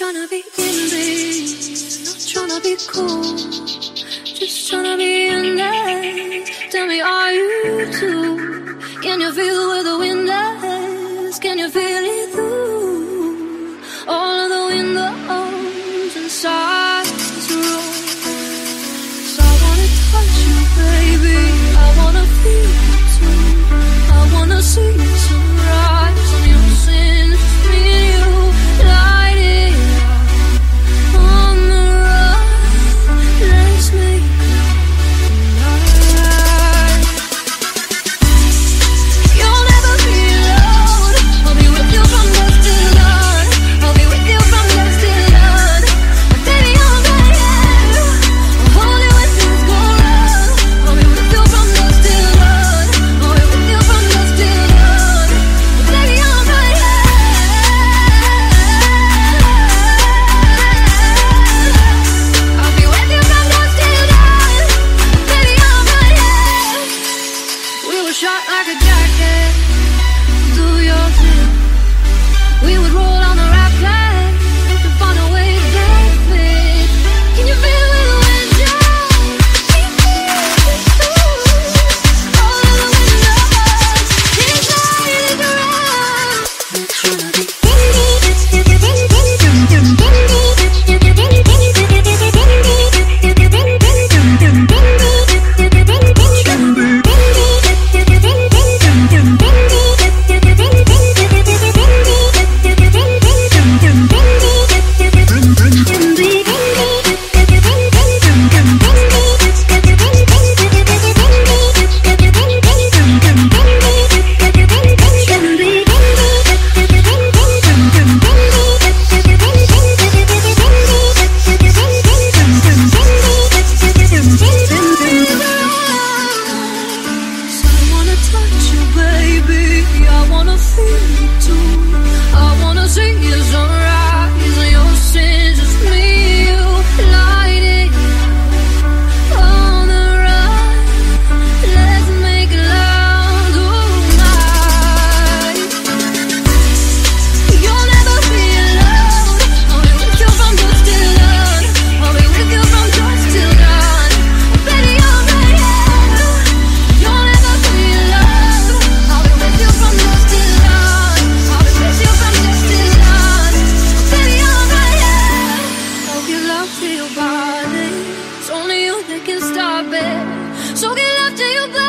trying to be in this, not trying to be cool. Just trying to be in there. Tell me, are you too? Can you feel where the wind is? Can you feel it through all of the windows inside this room? Cause I wanna touch you, baby. I wanna feel. bed. So get left to your bed.